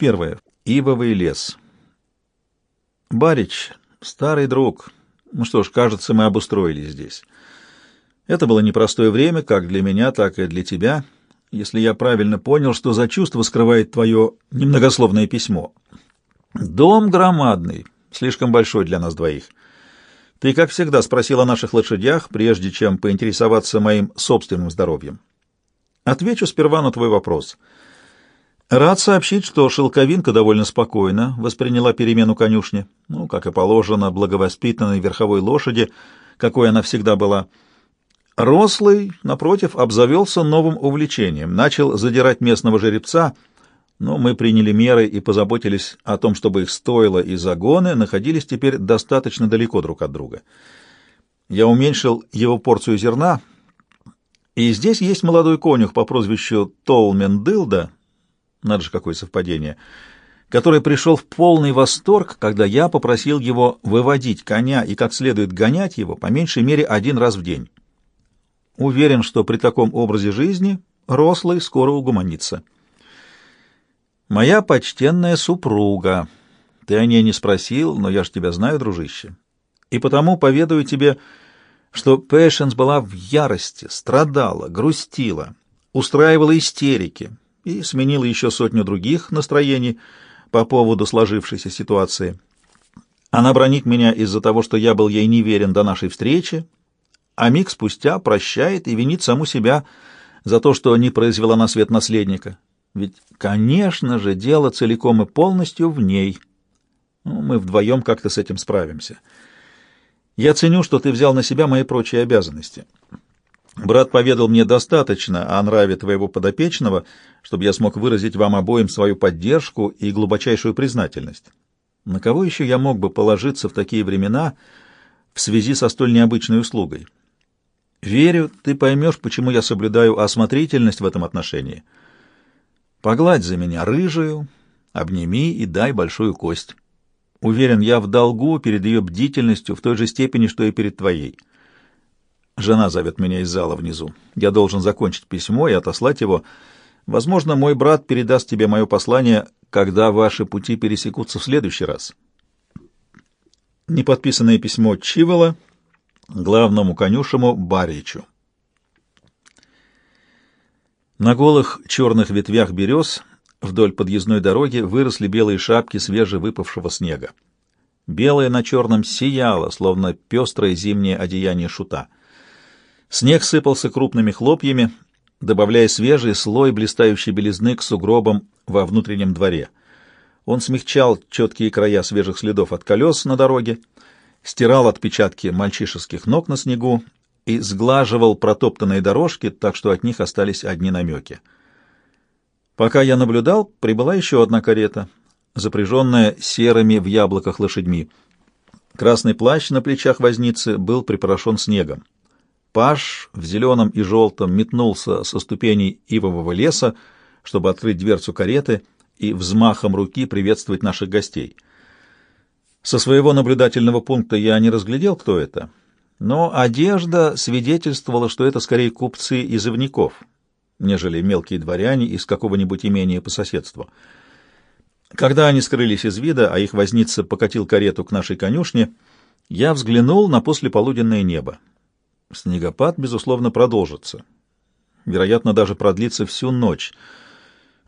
первое. Ивовый лес. Барич, старый друг. Ну что ж, кажется, мы обустроились здесь. Это было непростое время, как для меня, так и для тебя, если я правильно понял, что за чувство скрывает твое немногословное письмо. Дом громадный, слишком большой для нас двоих. Ты, как всегда, спросил о наших лошадях, прежде чем поинтересоваться моим собственным здоровьем. Отвечу сперва на твой вопрос. Рад сообщить, что Шелковинка довольно спокойно восприняла перемену конюшни, ну, как и положено благовоспитанной верховой лошади, какой она всегда была. Рослый, напротив, обзавелся новым увлечением, начал задирать местного жеребца, но мы приняли меры и позаботились о том, чтобы их стоило и загоны находились теперь достаточно далеко друг от друга. Я уменьшил его порцию зерна, и здесь есть молодой конюх по прозвищу Толмен Дылда, надо же, какое совпадение, который пришел в полный восторг, когда я попросил его выводить коня и как следует гонять его по меньшей мере один раз в день. Уверен, что при таком образе жизни рослый скоро угуманится. Моя почтенная супруга. Ты о ней не спросил, но я ж тебя знаю, дружище. И потому поведаю тебе, что Пэшенс была в ярости, страдала, грустила, устраивала истерики и сменила еще сотню других настроений по поводу сложившейся ситуации. Она бронит меня из-за того, что я был ей неверен до нашей встречи, а миг спустя прощает и винит саму себя за то, что не произвела на свет наследника. Ведь, конечно же, дело целиком и полностью в ней. Ну, мы вдвоем как-то с этим справимся. Я ценю, что ты взял на себя мои прочие обязанности. Брат поведал мне достаточно о нраве твоего подопечного, чтобы я смог выразить вам обоим свою поддержку и глубочайшую признательность. На кого еще я мог бы положиться в такие времена в связи со столь необычной услугой?» Верю, ты поймешь, почему я соблюдаю осмотрительность в этом отношении. Погладь за меня рыжую, обними и дай большую кость. Уверен, я в долгу перед ее бдительностью в той же степени, что и перед твоей. Жена зовет меня из зала внизу. Я должен закончить письмо и отослать его. Возможно, мой брат передаст тебе мое послание, когда ваши пути пересекутся в следующий раз. Неподписанное письмо Чивола — главному конюшему Баричу. На голых черных ветвях берез вдоль подъездной дороги выросли белые шапки свежевыпавшего снега. Белое на черном сияло, словно пестрое зимнее одеяние шута. Снег сыпался крупными хлопьями, добавляя свежий слой блистающей белизны к сугробам во внутреннем дворе. Он смягчал четкие края свежих следов от колес на дороге, стирал отпечатки мальчишеских ног на снегу и сглаживал протоптанные дорожки, так что от них остались одни намеки. Пока я наблюдал, прибыла еще одна карета, запряженная серыми в яблоках лошадьми. Красный плащ на плечах возницы был припорошен снегом. Паш в зеленом и желтом метнулся со ступеней ивового леса, чтобы открыть дверцу кареты и взмахом руки приветствовать наших гостей — со своего наблюдательного пункта я не разглядел, кто это, но одежда свидетельствовала, что это скорее купцы из Ивников, нежели мелкие дворяне из какого-нибудь имения по соседству. Когда они скрылись из вида, а их возница покатил карету к нашей конюшне, я взглянул на послеполуденное небо. Снегопад, безусловно, продолжится. Вероятно, даже продлится всю ночь.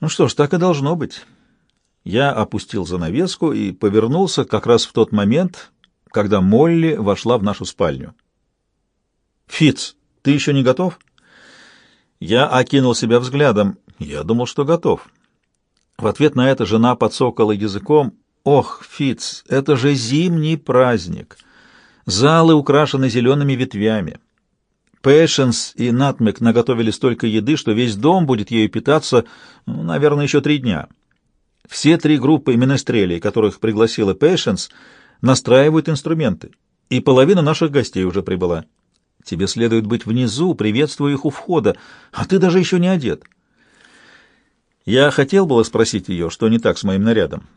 Ну что ж, так и должно быть. Я опустил занавеску и повернулся как раз в тот момент, когда Молли вошла в нашу спальню. Фиц, ты еще не готов?» Я окинул себя взглядом. Я думал, что готов. В ответ на это жена подсокала языком. «Ох, Фиц, это же зимний праздник! Залы украшены зелеными ветвями. Пэшенс и Натмек наготовили столько еды, что весь дом будет ею питаться, ну, наверное, еще три дня». Все три группы менестрелей, которых пригласила Пэйшенс, настраивают инструменты, и половина наших гостей уже прибыла. Тебе следует быть внизу, приветствуя их у входа, а ты даже еще не одет. Я хотел было спросить ее, что не так с моим нарядом,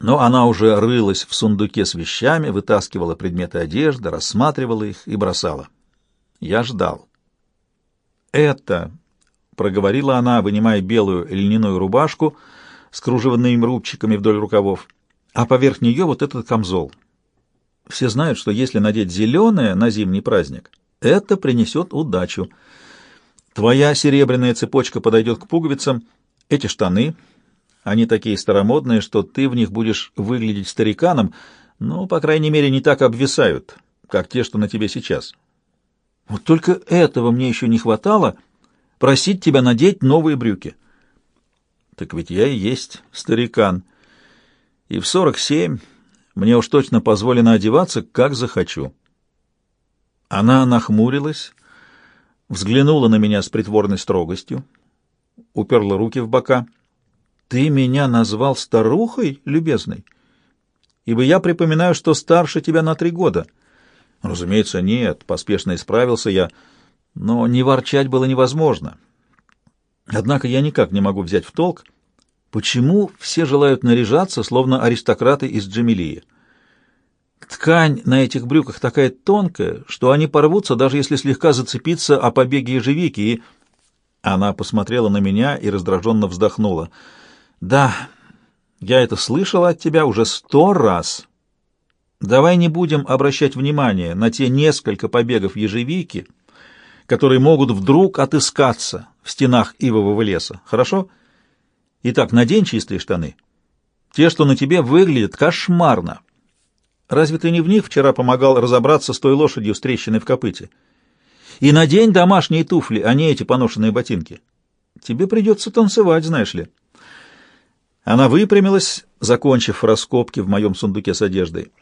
но она уже рылась в сундуке с вещами, вытаскивала предметы одежды, рассматривала их и бросала. Я ждал. «Это», — проговорила она, вынимая белую льняную рубашку — с кружевными рубчиками вдоль рукавов, а поверх нее вот этот камзол. Все знают, что если надеть зеленое на зимний праздник, это принесет удачу. Твоя серебряная цепочка подойдет к пуговицам, эти штаны, они такие старомодные, что ты в них будешь выглядеть стариканом, но, по крайней мере, не так обвисают, как те, что на тебе сейчас. Вот только этого мне еще не хватало — просить тебя надеть новые брюки. Так ведь я и есть старикан. И в сорок семь мне уж точно позволено одеваться, как захочу. Она нахмурилась, взглянула на меня с притворной строгостью, уперла руки в бока. «Ты меня назвал старухой, любезный? Ибо я припоминаю, что старше тебя на три года». «Разумеется, нет», — поспешно исправился я, но не ворчать было невозможно. Однако я никак не могу взять в толк, почему все желают наряжаться, словно аристократы из Джамилии. Ткань на этих брюках такая тонкая, что они порвутся, даже если слегка зацепиться о побеги ежевики, и... Она посмотрела на меня и раздраженно вздохнула. «Да, я это слышала от тебя уже сто раз. Давай не будем обращать внимание на те несколько побегов ежевики, которые могут вдруг отыскаться в стенах ивового леса. Хорошо? Итак, надень чистые штаны. Те, что на тебе выглядят кошмарно. Разве ты не в них вчера помогал разобраться с той лошадью с трещиной в копыте? И надень домашние туфли, а не эти поношенные ботинки. Тебе придется танцевать, знаешь ли. Она выпрямилась, закончив раскопки в моем сундуке с одеждой.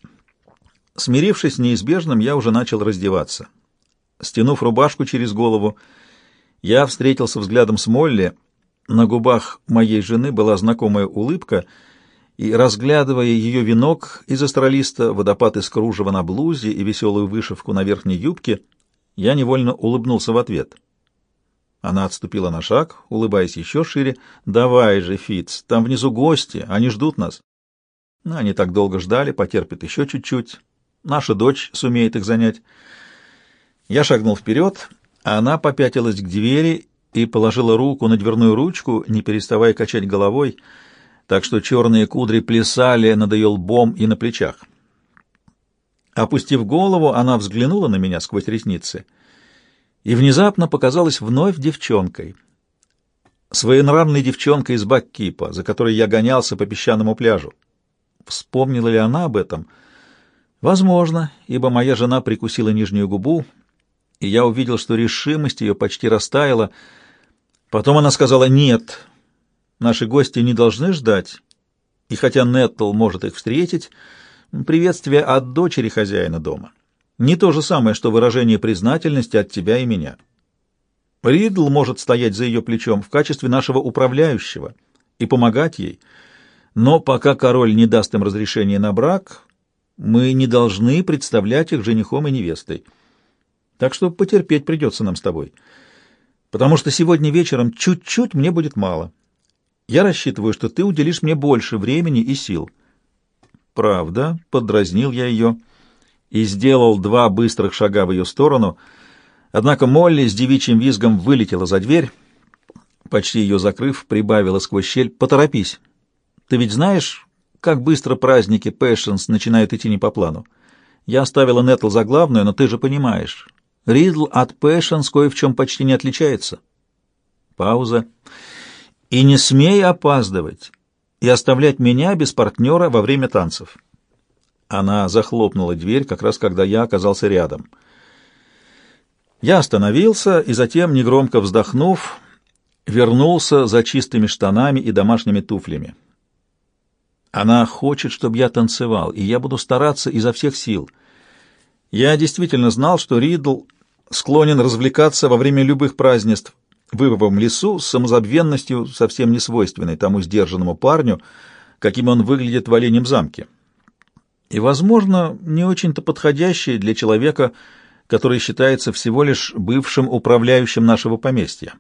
Смирившись с неизбежным, я уже начал раздеваться. Стянув рубашку через голову, я встретился взглядом с Молли. На губах моей жены была знакомая улыбка, и, разглядывая ее венок из астролиста, водопад из кружева на блузе и веселую вышивку на верхней юбке, я невольно улыбнулся в ответ. Она отступила на шаг, улыбаясь еще шире. «Давай же, Фиц, там внизу гости, они ждут нас». Они так долго ждали, потерпят еще чуть-чуть. Наша дочь сумеет их занять. Я шагнул вперед, а она попятилась к двери и положила руку на дверную ручку, не переставая качать головой, так что черные кудри плясали над ее лбом и на плечах. Опустив голову, она взглянула на меня сквозь ресницы и внезапно показалась вновь девчонкой. Своенравной девчонкой из Баккипа, за которой я гонялся по песчаному пляжу. Вспомнила ли она об этом — Возможно, ибо моя жена прикусила нижнюю губу, и я увидел, что решимость ее почти растаяла. Потом она сказала «нет». Наши гости не должны ждать, и хотя Неттл может их встретить, приветствие от дочери хозяина дома. Не то же самое, что выражение признательности от тебя и меня. Ридл может стоять за ее плечом в качестве нашего управляющего и помогать ей, но пока король не даст им разрешения на брак, мы не должны представлять их женихом и невестой. Так что потерпеть придется нам с тобой. Потому что сегодня вечером чуть-чуть мне будет мало. Я рассчитываю, что ты уделишь мне больше времени и сил. Правда, подразнил я ее и сделал два быстрых шага в ее сторону. Однако Молли с девичьим визгом вылетела за дверь, почти ее закрыв, прибавила сквозь щель «Поторопись! Ты ведь знаешь, как быстро праздники Пэшенс начинают идти не по плану. Я оставила Нетл за главную, но ты же понимаешь, Ридл от Пэшенс кое в чем почти не отличается. Пауза. И не смей опаздывать и оставлять меня без партнера во время танцев. Она захлопнула дверь, как раз когда я оказался рядом. Я остановился и затем, негромко вздохнув, вернулся за чистыми штанами и домашними туфлями. Она хочет, чтобы я танцевал, и я буду стараться изо всех сил. Я действительно знал, что Ридл склонен развлекаться во время любых празднеств в Ивовом лесу с самозабвенностью, совсем не свойственной тому сдержанному парню, каким он выглядит в Оленем замке. И, возможно, не очень-то подходящей для человека, который считается всего лишь бывшим управляющим нашего поместья.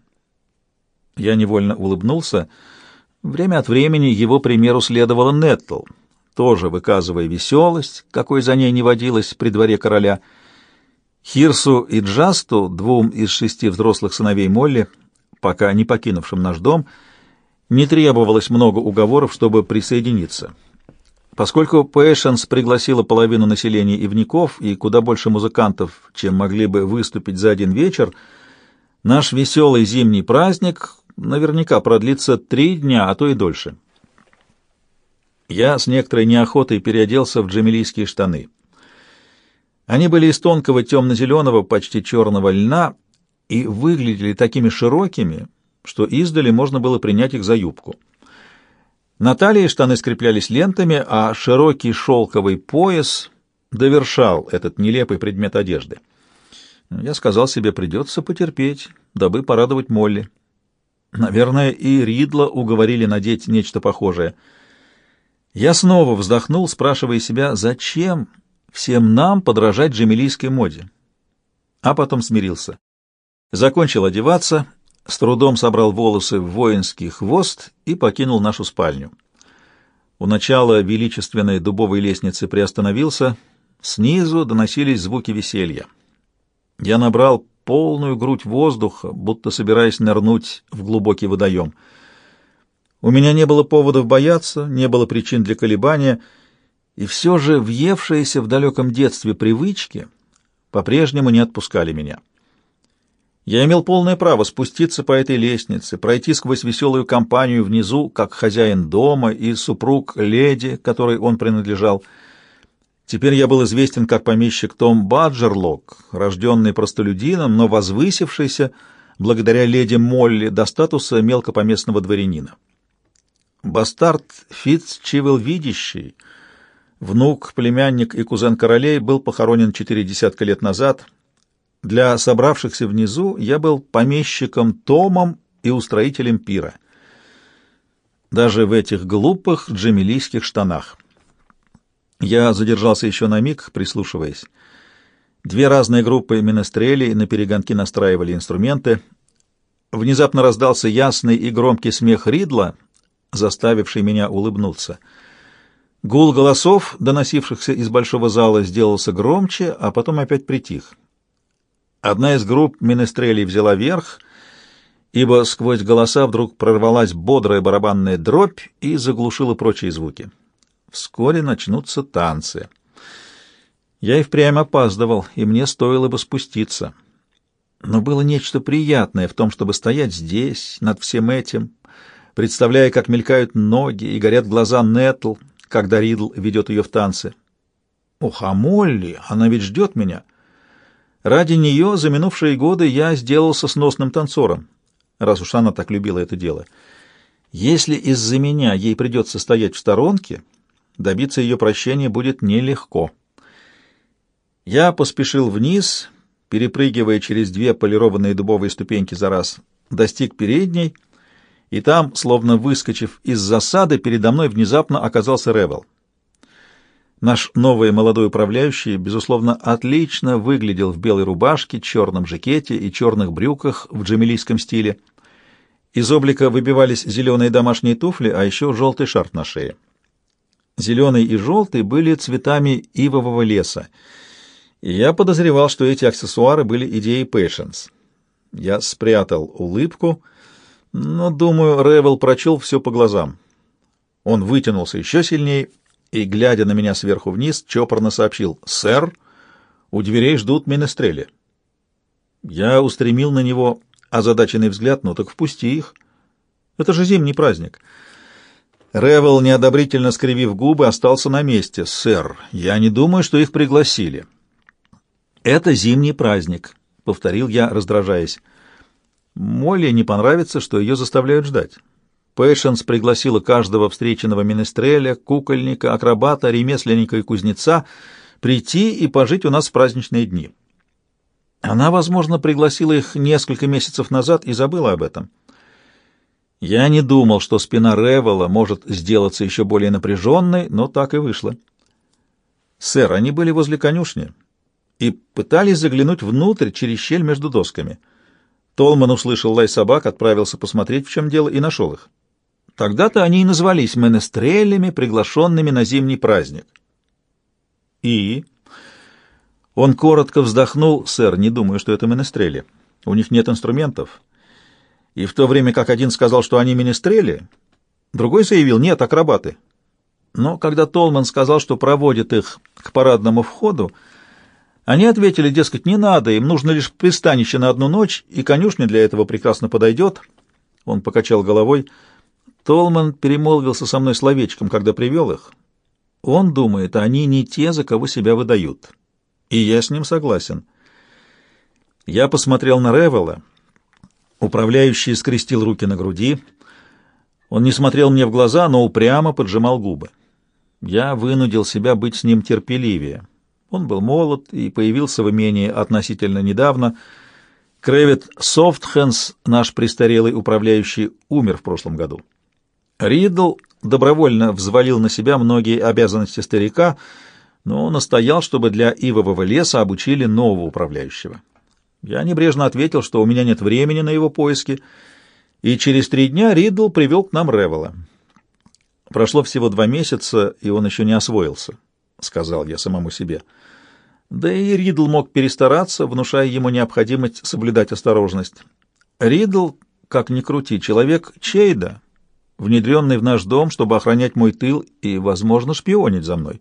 Я невольно улыбнулся, — Время от времени его примеру следовала Неттл, тоже выказывая веселость, какой за ней не водилось при дворе короля. Хирсу и Джасту, двум из шести взрослых сыновей Молли, пока не покинувшим наш дом, Не требовалось много уговоров, чтобы присоединиться. Поскольку Пэшенс пригласила половину населения ивников и куда больше музыкантов, чем могли бы выступить за один вечер, наш веселый зимний праздник наверняка продлится три дня, а то и дольше. Я с некоторой неохотой переоделся в джамилийские штаны. Они были из тонкого темно-зеленого, почти черного льна и выглядели такими широкими, что издали можно было принять их за юбку. На талии штаны скреплялись лентами, а широкий шелковый пояс довершал этот нелепый предмет одежды. Я сказал себе, придется потерпеть, дабы порадовать Молли. Наверное, и Ридла уговорили надеть нечто похожее. Я снова вздохнул, спрашивая себя, зачем всем нам подражать джемилийской моде? А потом смирился. Закончил одеваться с трудом собрал волосы в воинский хвост и покинул нашу спальню. У начала величественной дубовой лестницы приостановился, снизу доносились звуки веселья. Я набрал полную грудь воздуха, будто собираясь нырнуть в глубокий водоем. У меня не было поводов бояться, не было причин для колебания, и все же въевшиеся в далеком детстве привычки по-прежнему не отпускали меня. Я имел полное право спуститься по этой лестнице, пройти сквозь веселую компанию внизу, как хозяин дома и супруг леди, которой он принадлежал. Теперь я был известен как помещик Том Баджерлок, рожденный простолюдином, но возвысившийся благодаря леди Молли до статуса мелкопоместного дворянина. Бастард Фитц Видящий, внук, племянник и кузен королей, был похоронен четыре десятка лет назад — для собравшихся внизу я был помещиком Томом и устроителем пира. Даже в этих глупых джемилийских штанах. Я задержался еще на миг, прислушиваясь. Две разные группы менестрелей на перегонки настраивали инструменты. Внезапно раздался ясный и громкий смех Ридла, заставивший меня улыбнуться. Гул голосов, доносившихся из большого зала, сделался громче, а потом опять притих. Одна из групп менестрелей взяла верх, ибо сквозь голоса вдруг прорвалась бодрая барабанная дробь и заглушила прочие звуки. Вскоре начнутся танцы. Я и впрямь опаздывал, и мне стоило бы спуститься. Но было нечто приятное в том, чтобы стоять здесь, над всем этим, представляя, как мелькают ноги и горят глаза Нетл, когда Ридл ведет ее в танцы. Ох, а Молли, она ведь ждет меня. Ради нее за минувшие годы я сделался сносным танцором, раз уж она так любила это дело. Если из-за меня ей придется стоять в сторонке, добиться ее прощения будет нелегко. Я поспешил вниз, перепрыгивая через две полированные дубовые ступеньки за раз, достиг передней, и там, словно выскочив из засады, передо мной внезапно оказался Ревел. Наш новый молодой управляющий, безусловно, отлично выглядел в белой рубашке, черном жакете и черных брюках в джемилийском стиле. Из облика выбивались зеленые домашние туфли, а еще желтый шарф на шее. Зеленый и желтый были цветами ивового леса, и я подозревал, что эти аксессуары были идеей Пэшенс. Я спрятал улыбку, но, думаю, Ревел прочел все по глазам. Он вытянулся еще сильнее и, глядя на меня сверху вниз, чопорно сообщил «Сэр, у дверей ждут менестрели». Я устремил на него озадаченный взгляд, ну так впусти их. Это же зимний праздник. Ревел, неодобрительно скривив губы, остался на месте. «Сэр, я не думаю, что их пригласили». «Это зимний праздник», — повторил я, раздражаясь. Молли не понравится, что ее заставляют ждать. Пэшенс пригласила каждого встреченного министреля, кукольника, акробата, ремесленника и кузнеца прийти и пожить у нас в праздничные дни. Она, возможно, пригласила их несколько месяцев назад и забыла об этом. Я не думал, что спина Ревела может сделаться еще более напряженной, но так и вышло. «Сэр, они были возле конюшни и пытались заглянуть внутрь через щель между досками». Толман услышал лай собак, отправился посмотреть, в чем дело, и нашел их. Тогда-то они и назвались менестрелями, приглашенными на зимний праздник. И... Он коротко вздохнул. «Сэр, не думаю, что это менестрели. У них нет инструментов. И в то время как один сказал, что они министрели, другой заявил, нет, акробаты. Но когда Толман сказал, что проводит их к парадному входу, они ответили, дескать, не надо, им нужно лишь пристанище на одну ночь, и конюшня для этого прекрасно подойдет. Он покачал головой. Толман перемолвился со мной словечком, когда привел их. Он думает, они не те, за кого себя выдают. И я с ним согласен. Я посмотрел на Ревела. Управляющий скрестил руки на груди. Он не смотрел мне в глаза, но упрямо поджимал губы. Я вынудил себя быть с ним терпеливее. Он был молод и появился в имении относительно недавно. Крэвит Софтхенс, наш престарелый управляющий, умер в прошлом году. Ридл добровольно взвалил на себя многие обязанности старика, но настоял, чтобы для ивового леса обучили нового управляющего. Я небрежно ответил, что у меня нет времени на его поиски, и через три дня Ридл привел к нам Ревела. Прошло всего два месяца, и он еще не освоился, — сказал я самому себе. Да и Ридл мог перестараться, внушая ему необходимость соблюдать осторожность. Ридл, как ни крути, человек Чейда, внедренный в наш дом, чтобы охранять мой тыл и, возможно, шпионить за мной.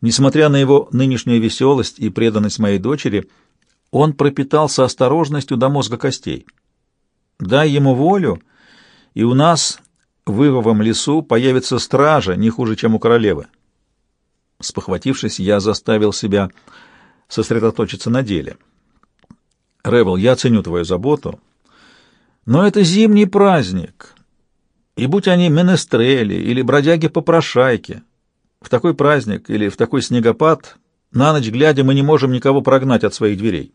Несмотря на его нынешнюю веселость и преданность моей дочери, он пропитался осторожностью до мозга костей. Дай ему волю, и у нас в Ивовом лесу появится стража, не хуже, чем у королевы. Спохватившись, я заставил себя сосредоточиться на деле. Ревел, я ценю твою заботу, но это зимний праздник, и будь они менестрели или бродяги-попрошайки, в такой праздник или в такой снегопад на ночь глядя мы не можем никого прогнать от своих дверей.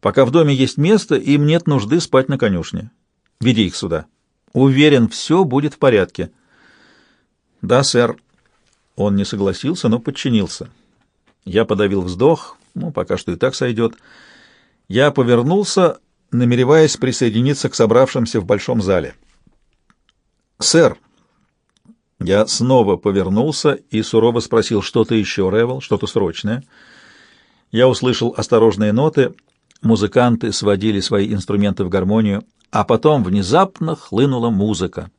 Пока в доме есть место, им нет нужды спать на конюшне. Веди их сюда. Уверен, все будет в порядке. Да, сэр. Он не согласился, но подчинился. Я подавил вздох, ну, пока что и так сойдет. Я повернулся, намереваясь присоединиться к собравшимся в большом зале. «Сэр!» Я снова повернулся и сурово спросил, что-то еще, Ревел, что-то срочное. Я услышал осторожные ноты, музыканты сводили свои инструменты в гармонию, а потом внезапно хлынула музыка.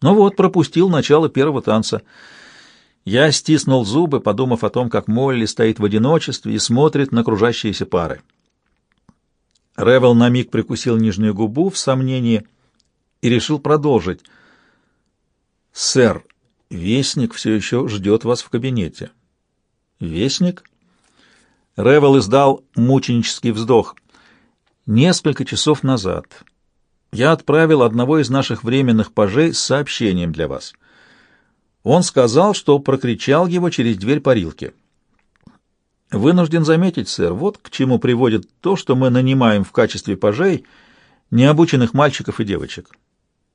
Ну вот, пропустил начало первого танца. Я стиснул зубы, подумав о том, как Молли стоит в одиночестве и смотрит на кружащиеся пары. Ревел на миг прикусил нижнюю губу в сомнении — и решил продолжить. «Сэр, Вестник все еще ждет вас в кабинете». «Вестник?» Ревел издал мученический вздох. «Несколько часов назад я отправил одного из наших временных пажей с сообщением для вас. Он сказал, что прокричал его через дверь парилки. Вынужден заметить, сэр, вот к чему приводит то, что мы нанимаем в качестве пажей необученных мальчиков и девочек.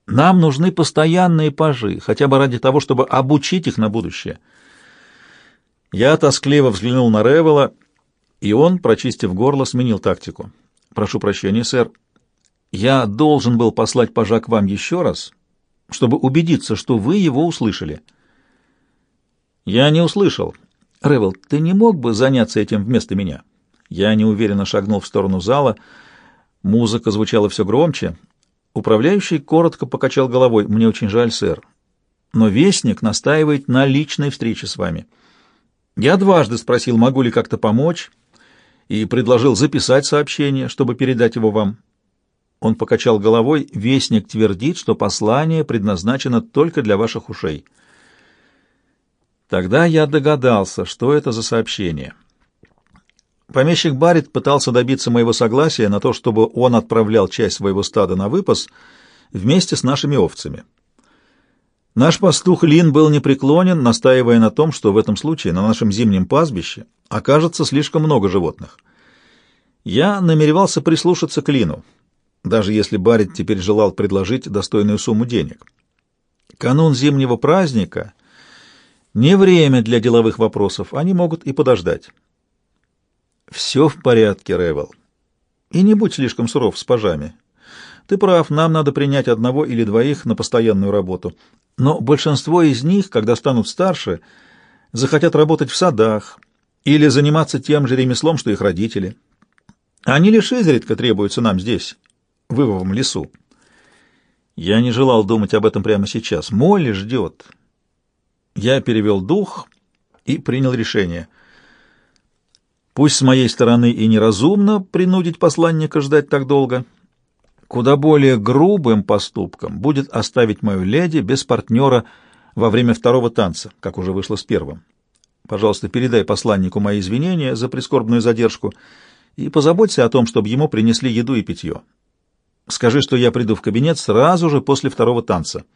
Нам нужны постоянные пажи, хотя бы ради того, чтобы обучить их на будущее. Я тоскливо взглянул на Ревела, и он, прочистив горло, сменил тактику. «Прошу прощения, сэр. Я должен был послать пажа к вам еще раз, чтобы убедиться, что вы его услышали». «Я не услышал. Ревел, ты не мог бы заняться этим вместо меня?» Я неуверенно шагнул в сторону зала. Музыка звучала все громче. Управляющий коротко покачал головой. «Мне очень жаль, сэр, но Вестник настаивает на личной встрече с вами. Я дважды спросил, могу ли как-то помочь, и предложил записать сообщение, чтобы передать его вам. Он покачал головой. Вестник твердит, что послание предназначено только для ваших ушей. Тогда я догадался, что это за сообщение». Помещик Барит пытался добиться моего согласия на то, чтобы он отправлял часть своего стада на выпас вместе с нашими овцами. Наш пастух Лин был непреклонен, настаивая на том, что в этом случае на нашем зимнем пастбище окажется слишком много животных. Я намеревался прислушаться к Лину, даже если Барит теперь желал предложить достойную сумму денег. Канун зимнего праздника — не время для деловых вопросов, они могут и подождать. Все в порядке, Ревел. И не будь слишком суров с пажами. Ты прав, нам надо принять одного или двоих на постоянную работу. Но большинство из них, когда станут старше, захотят работать в садах или заниматься тем же ремеслом, что их родители. Они лишь изредка требуются нам здесь. в Ивовом лесу. Я не желал думать об этом прямо сейчас. Молли ждет. Я перевел дух и принял решение. Пусть с моей стороны и неразумно принудить посланника ждать так долго, куда более грубым поступком будет оставить мою леди без партнера во время второго танца, как уже вышло с первым. Пожалуйста, передай посланнику мои извинения за прискорбную задержку и позаботься о том, чтобы ему принесли еду и питье. Скажи, что я приду в кабинет сразу же после второго танца.